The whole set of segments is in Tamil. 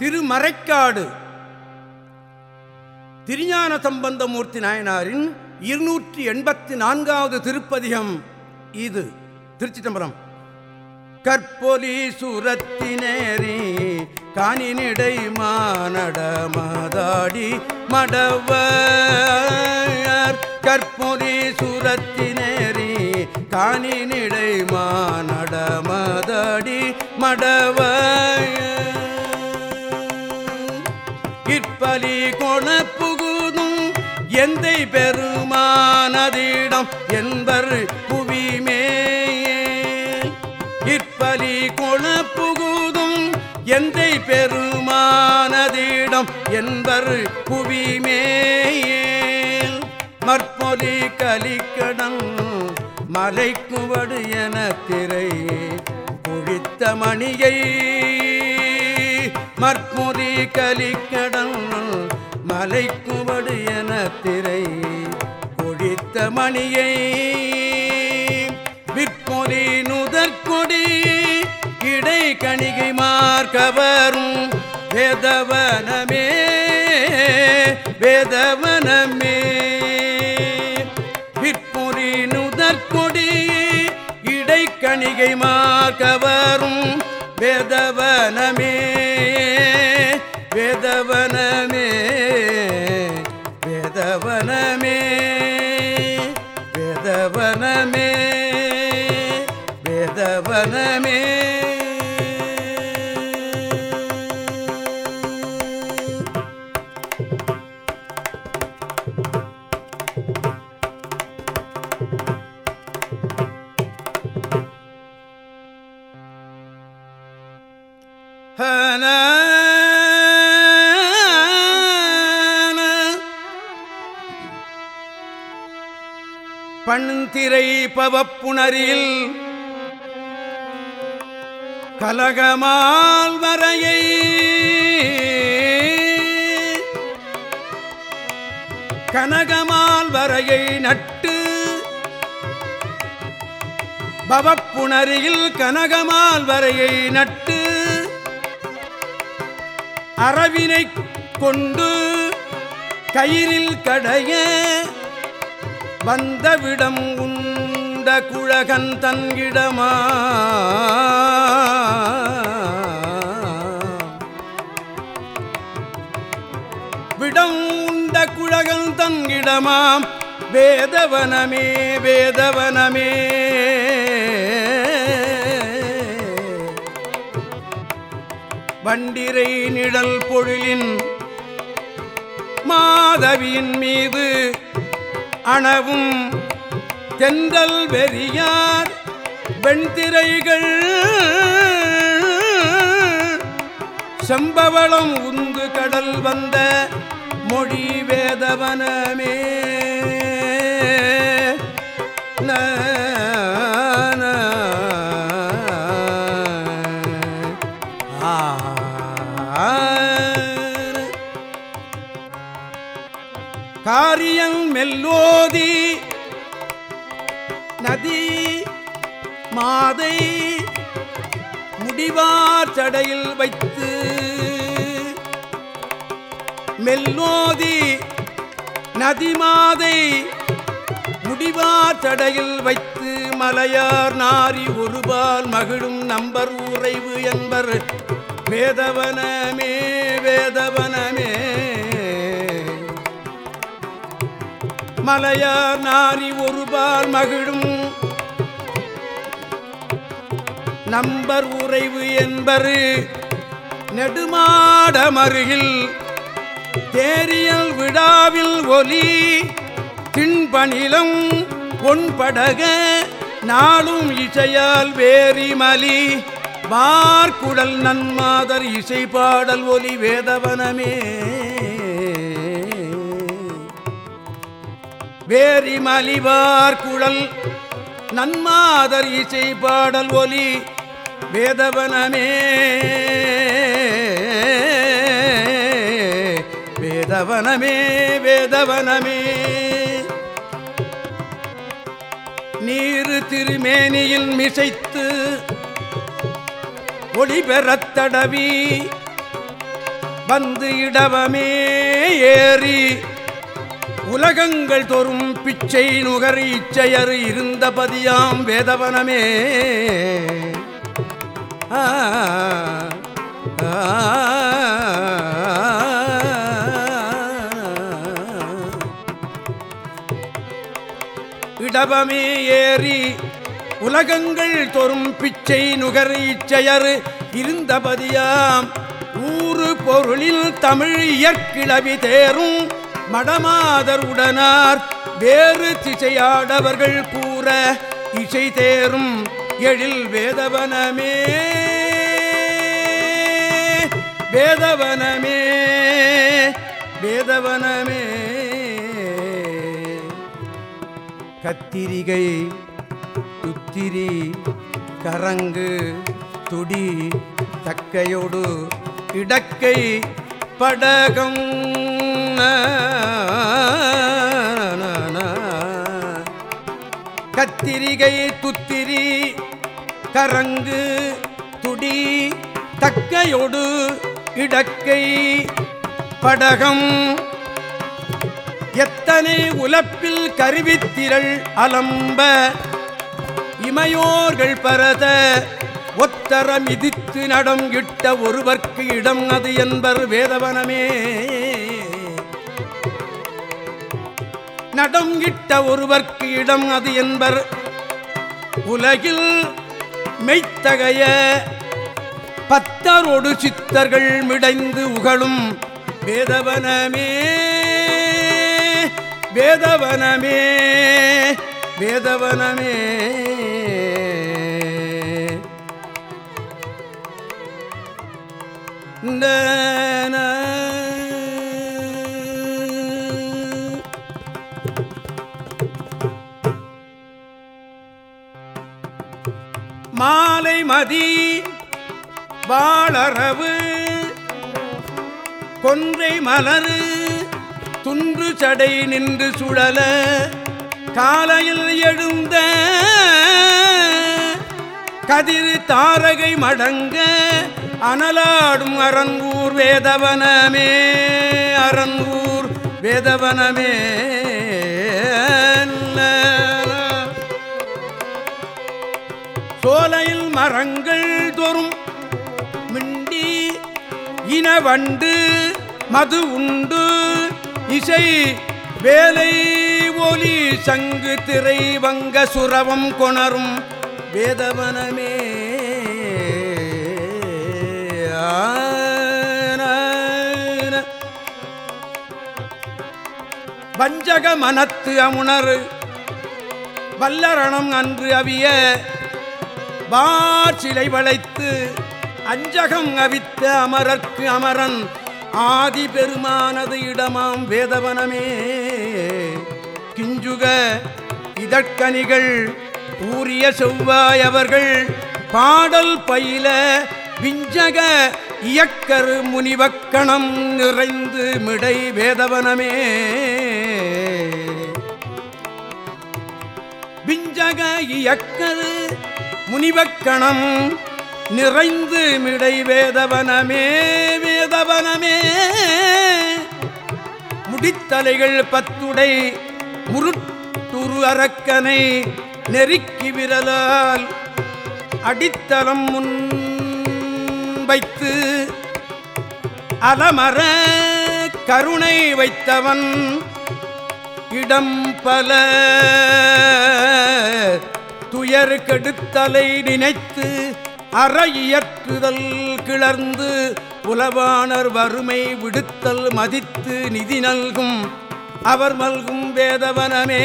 திருமறைக்காடு. திருஞான சம்பந்தமூர்த்தி நாயனாரின் இருநூற்றி எண்பத்தி நான்காவது திருப்பதிகம் இது. திருச்சி தம்பரம் கற்பொலி சுரத்தினேரி காணினிடை மானடமதாடி மடவர். கற்பொலி சுரத்தினேரி காணினிடை மானடமதாடி மடவர். இற்பலி கொணப்புகுதும் எந்தை பெருமானதிடம் என்பர் புவிமே. இற்பலி கொணப்புகுதும் எந்தை பெருமானதிடம் என்பர் புவிமேல் மற்பொலி கலிக்கடம் மலைக்குவடு என திரை குழித்த மணியை மற்பொலி கலிக்கடல் மலைக்குவடு என திரை கொடித்த மணியை விற்பொலி நுதற்கொடி இடை கணிகை மார்க்கவரும் வேதவனமே வேதவனமே. விற்பொலி நுதற்கொடி இடை கணிகை மார்க்கவரும் வேதவனமே. வேதவனமே திரை பவப்புணரில் கலகமால் வரையை கனகமால் வரையை நட்டு பவப்புணரியில் கனகமால் வரையை நட்டு அரவினை கொண்டு கயிறில் கடைய வந்தவிடம் உண்ட குழகன் தன்கிடமா? விடம் உண்ட குழகன் தன்கிடமாம். வேதவனமே வேதவனமே. வண்டிரை நிழல் பொழிலின் மாதவியின் மீது அணவும் தென்றல் வெறியார் வெண்திரைகள். செம்பவளம் உந்து கடல் வந்த மொழி வேதவனமே. ந, காரியங் மெல்லோதி. நதி மாதை முடிவார் சடையில் வைத்து. மெல்லோதி நதி மாதை முடிவார் சடையில் வைத்து. மலையார் நாரி ஒருபால் மகிழும் நம்பர் உறைவு என்பர். வேதவனமே வேதவன மலையார் நாரி ஒருபால் மகிழும். நம்பர் உறைவு என்பரு நெடுமாடமருகில். தேரியல் விழாவில் ஒலி திண்பணிலம் பொன்படக நாளும் இசையால் வேரிமலி. வார்குடல் நன்மாதர் இசை பாடல் ஒலி வேதவனமே. வேரி மலிவார் குழல் நன்மாதர் இசை பாடல் ஒலி வேதவனமே. வேதவனமே வேதவனமே. நீரு திருமேனியில் மிசைத்து ஒளி பெறத் தடவி வந்து இடவமே ஏறி உலகங்கள் தோறும் பிச்சை நுகர் இச்சையர் இருந்தபதியாம் வேதவனமே இடபமே ஏறி உலகங்கள் தோறும் பிச்சை நுகர் இச்சையர் இருந்தபதியாம் ஊறு பொருளில் தமிழ் இயற்கிழவி தேரும் மடமாதர் உடனார் வேறு திசையாடவர்கள் கூற இசை தேரும் எழில் வேதவனமே. வேதவனமே வேதவனமே. கத்திரிகை துத்திரி கரங்கு துடி தக்கையோடு இடக்கை படகம். கத்திரிகை துத்திரி கரங்கு துடி தக்கையொடு இடக்கை படகம். எத்தனை உலப்பில் கருவித்திரள் அலம்ப இமையோர்கள் பரத ஒத்தர மிதித்து நடம் இட்ட ஒருவர்க்கு இடம் அது என்பர் வேதவனமே. நடம் இட்ட ஒருவர்க்கு இடம் அது என்பர். உலகில் மெய்த்தகைய பத்தரோடு சித்தர்கள் மிடைந்து உகழும். வேதவனமே வேதவனமே வேதவனமே. இந்த மாலை மதி வாழறவு கொன்றை மலரு துன்று சடை நின்று சுழல காலையில் எழுந்த கதிர் தாரகை மடங்க அனலாடும் அரங்கூர் வேதவனமே அரங்கூர் வேதவனமே. சோலையில் மரங்கள் தோறும் மிண்டி இனவண்டு மது உண்டு. இசை வேலை ஒலி சங்கு திரை வங்க சுரவம் கொணரும் வேதவனமே. வஞ்சக மனத்து அமுணர். வல்லரணம் அன்று அவிய வார்சிலை வளைத்து அஞ்சகம் அவித்த அமரர்க்கு அமரன் ஆதி பெருமானது இடமாம் வேதவனமே. கிஞ்சுக இதற்கனிகள் ஊரிய செவ்வாய் அவர்கள் பாடல் பயில விஞ்சக இயக்கரு முனிவக்கணம் நிறைந்து மிடை வேதவனமே. விஞ்சக இயக்கரு முனிவக்கணம் நிறைந்து மிடை வேதவனமே வேதவனமே. முடித்தலைகள் பத்துடை முருட்டுரு அரக்கனை நெருக்கி விரலால் அடித்தளம் முன் வைத்து அலமர கருணை வைத்தவன் இடம் பல துயர் கெடுத்தலை நினைத்து அறையற்றுதல் கிளர்ந்து உலவாணர் வறுமை விடுத்தல் மதித்து நிதி நல்கும் அவர் மல்கும் வேதவனமே.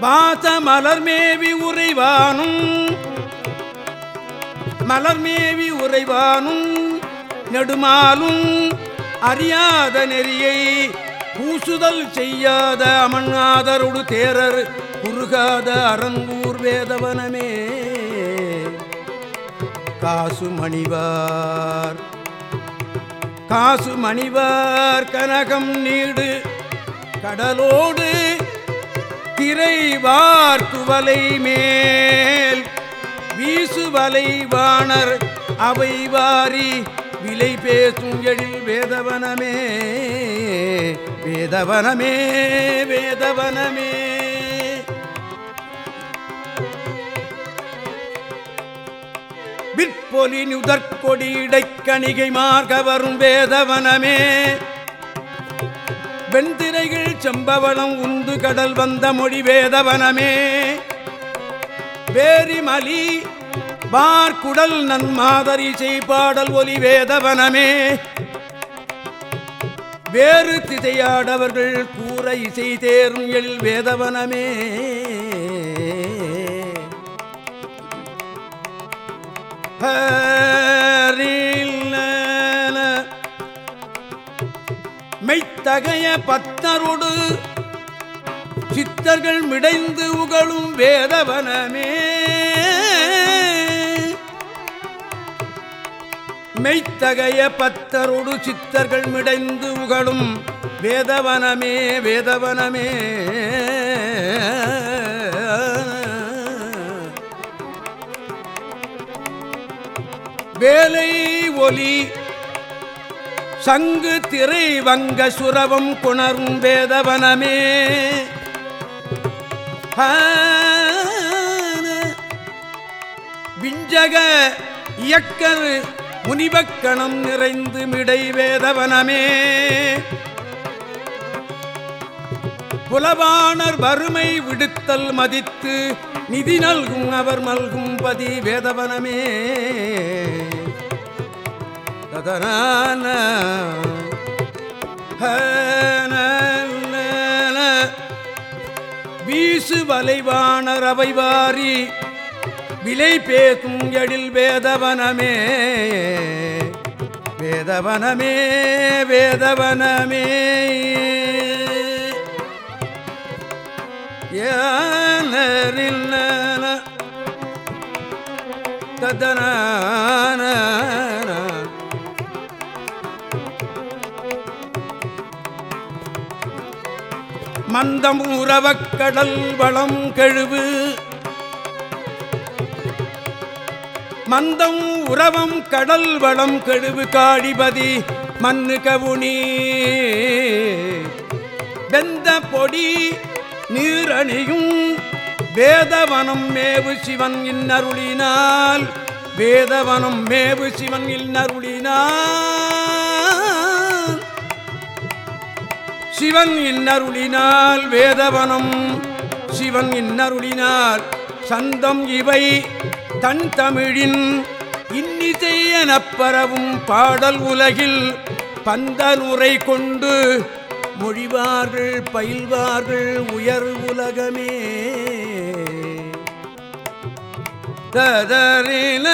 பாச மலர்மேவி உறைவானும் மலர்மேவி உறைவானும் நெடுமாலும் அறியாத நெறியை பூசுதல் செய்யாத அமன்னாதருடு தேரர் குறுகாத அரங்கூர் வேதவனமே. காசு மணிவார் காசு மணிவார் கனகம் நீடு கடலோடு திரைவார் துவலை மேல் வீசுவலை வாணர் அவை வாரி விலை பேசும் எழில் வேதவனமே. வேதவனமே வேதவனமே. விற்பொலி நுதற்கொடி இடைக்கணிகை மார்க வரும் வேதவனமே. வெண்திரைகள் செம்பவளம் உந்து கடல் வந்த மொழி வேதவனமே. பேரிமலி பார்க்குடல் நன்மாதரி செய்பாடல் ஒலி வேதவனமே வேறு திசையாடவர்கள் கூற இசை தேரும் எழில் வேதவனமே. மெய்த்தகைய பத்தரோடு சித்தர்கள் மிடைந்து உகழும் வேதவனமே. மெய்த்தகைய பத்தரோடு சித்தர்கள் மிடைந்து உகழும் வேதவனமே வேதவனமே. வேலை ஒலி சங்கு திரை வங்க சுரவம் குணரும் வேதவனமே. விஞ்சக இயக்கர் முனிவக்கணம் நிறைந்து மிடை வேதவனமே புலவாணர் வறுமை விடுத்தல் மதித்து நிதி நல்கும் அவர் மல்கும் பதி வேதவனமே. ததனான வீசு வலைவாணர் அவை வாரி விலை பேசும் எழில் வேதவனமே. வேதவனமே வேதவனமே. ஏனரில் ததனான மந்தம் உறவக்கடல் வளம் கழுவு. மந்தம் உறவம் கடல் வளம் கெழுவு காடிபதி மண்ணு கவுனி. வெந்த பொடி நீரணியும் வேதவனம் மேவு சிவன் இன்னருளினால். வேதவனம் மேவு சிவன் இன்னருளினால். சிவன் இன்னருளினால் வேதவனம் சிவன் இன்னருளினார். சந்தம் இவை தன் தமிழின் இன்னிசையனப்பரவும் பாடல் உலகில் பந்தனுரை கொண்டு மொழிவார்கள் பயில்வார்கள் உயர் உலகமே. ததறில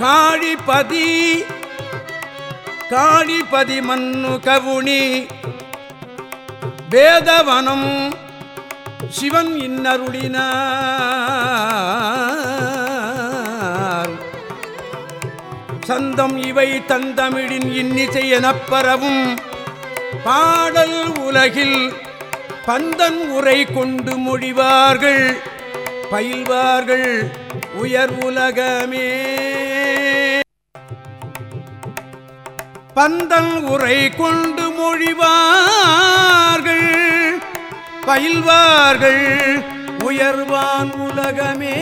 காழிபதி காணிபதி மண்ணு கவுனி. வேதவனம் சிவன் இன்னருளினார். சந்தம் இவை தந்தமிழின் இன்னிசை எனப்பரவும். பாடல் உலகில் பந்தன் உரை கொண்டு மொழிவார்கள். பயில்வார்கள் உயர் உலகமே. பந்தல் உரை கொண்டு மொழிவார்கள் பயில்வார்கள் உயர்வான் உலகமே.